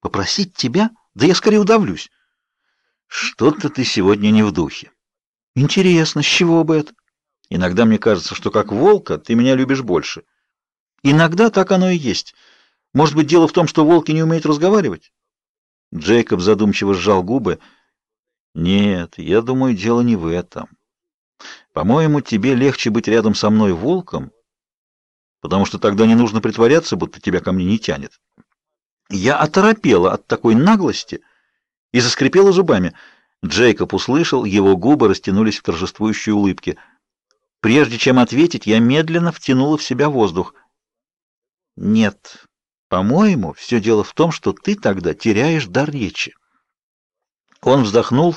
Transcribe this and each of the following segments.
Попросить тебя? Да я скорее удавлюсь. Что-то ты сегодня не в духе. Интересно, с чего бы это? Иногда мне кажется, что как волка ты меня любишь больше. Иногда так оно и есть. Может быть, дело в том, что волки не умеют разговаривать? Джейкоб задумчиво сжал губы. Нет, я думаю, дело не в этом. По-моему, тебе легче быть рядом со мной волком, потому что тогда не нужно притворяться, будто тебя ко мне не тянет. Я оторопела от такой наглости и заскрипела зубами. Джейкоб услышал, его губы растянулись в торжествующей улыбке. Прежде чем ответить, я медленно втянула в себя воздух. Нет, по-моему, все дело в том, что ты тогда теряешь дар речи. Он вздохнул.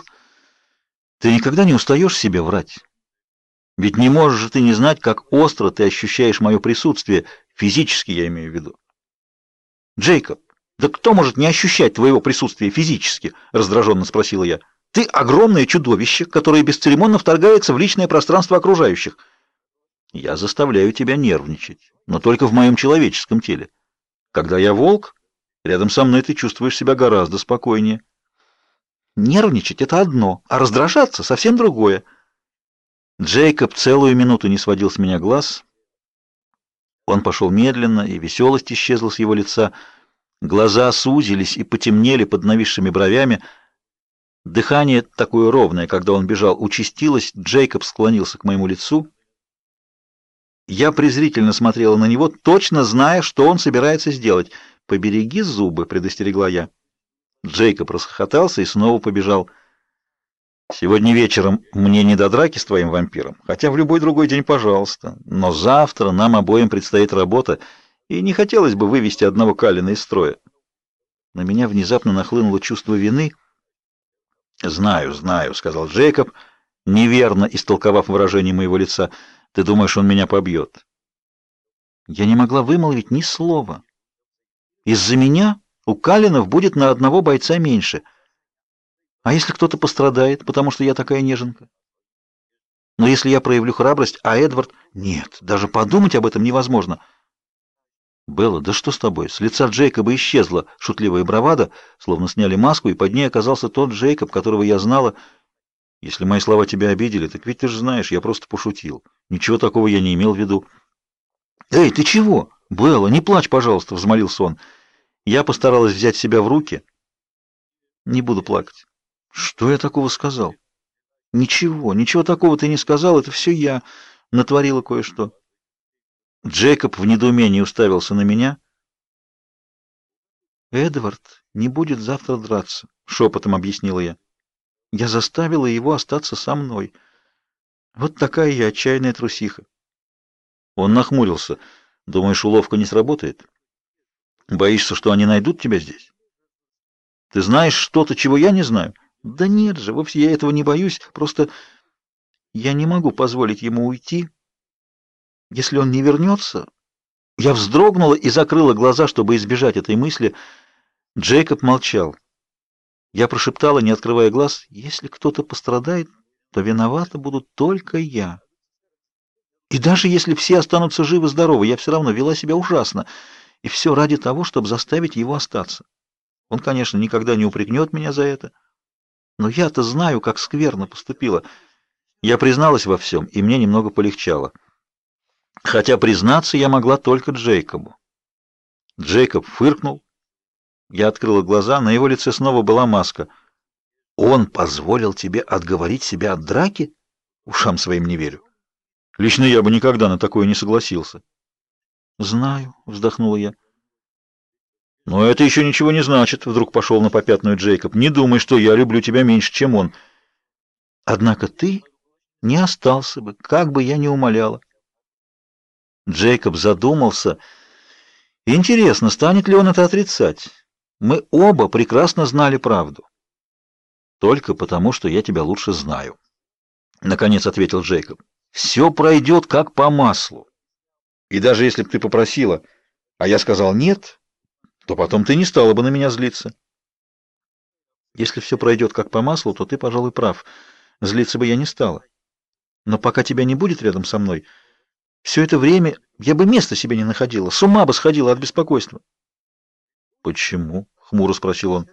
Ты никогда не устаешь себе врать. Ведь не можешь же ты не знать, как остро ты ощущаешь мое присутствие, физически я имею в виду. Джейкоб, да кто может не ощущать твоего присутствия физически? раздраженно спросила я. Ты огромное чудовище, которое бесцеремонно вторгается в личное пространство окружающих. Я заставляю тебя нервничать, но только в моем человеческом теле. Когда я волк, рядом со мной ты чувствуешь себя гораздо спокойнее. Нервничать это одно, а раздражаться совсем другое. Джейкоб целую минуту не сводил с меня глаз. Он пошел медленно, и веселость исчезла с его лица. Глаза сузились и потемнели под нависшими бровями. Дыхание такое ровное, когда он бежал, участилось. Джейкоб склонился к моему лицу. Я презрительно смотрела на него, точно зная, что он собирается сделать. "Побереги зубы", предостерегла я. Джейкоб расхохотался и снова побежал. Сегодня вечером мне не до драки с твоим вампиром, хотя в любой другой день, пожалуйста. Но завтра нам обоим предстоит работа, и не хотелось бы вывести одного Калина из строя. На меня внезапно нахлынуло чувство вины. "Знаю, знаю", сказал Джейкоб, неверно истолковав выражение моего лица. "Ты думаешь, он меня побьет?» Я не могла вымолвить ни слова. Из-за меня у Калинов будет на одного бойца меньше. А если кто-то пострадает, потому что я такая неженка? Но если я проявлю храбрость, а Эдвард... Нет, даже подумать об этом невозможно. Белла, да что с тобой? С лица Джейкоба исчезла шутливая бравада, словно сняли маску, и под ней оказался тот Джейкоб, которого я знала. Если мои слова тебя обидели, так ведь ты же знаешь, я просто пошутил. Ничего такого я не имел в виду. Эй, ты чего? Белла, не плачь, пожалуйста, взмолился он. Я постаралась взять себя в руки. Не буду плакать. Что я такого сказал? Ничего, ничего такого ты не сказал, это все я натворила кое-что. Джейкоб в недоумении уставился на меня. Эдвард не будет завтра драться, шепотом объяснила я. Я заставила его остаться со мной. Вот такая я отчаянная трусиха. Он нахмурился. Думаешь, уловка не сработает? Боишься, что они найдут тебя здесь? Ты знаешь что-то, чего я не знаю? Да нет же, вовсе я этого не боюсь, просто я не могу позволить ему уйти. Если он не вернется...» Я вздрогнула и закрыла глаза, чтобы избежать этой мысли. Джейкоб молчал. Я прошептала, не открывая глаз, «Если кто-то пострадает, то виновата буду только я». И даже если все останутся живы-здоровы, я все равно вела себя ужасно, и все ради того, чтобы заставить его остаться. Он, конечно, никогда не упрекнет меня за это, но я-то знаю, как скверно поступила. Я призналась во всем, и мне немного полегчало. Хотя признаться я могла только Джейкобу. Джейкоб фыркнул. Я открыла глаза, на его лице снова была маска. Он позволил тебе отговорить себя от драки? Ушам своим не верю. Лично я бы никогда на такое не согласился. Знаю, вздохнула я. Но это еще ничего не значит, вдруг пошел на попятную Джейкоб. Не думай, что я люблю тебя меньше, чем он. Однако ты не остался бы, как бы я ни умоляла. Джейкоб задумался. Интересно, станет ли он это отрицать? Мы оба прекрасно знали правду. Только потому, что я тебя лучше знаю. Наконец ответил Джейкоб. Все пройдет как по маслу. И даже если бы ты попросила, а я сказал нет, то потом ты не стала бы на меня злиться. Если все пройдет как по маслу, то ты, пожалуй, прав. Злиться бы я не стала. Но пока тебя не будет рядом со мной, все это время я бы места себе не находила, с ума бы сходила от беспокойства. Почему? хмуро спросил он.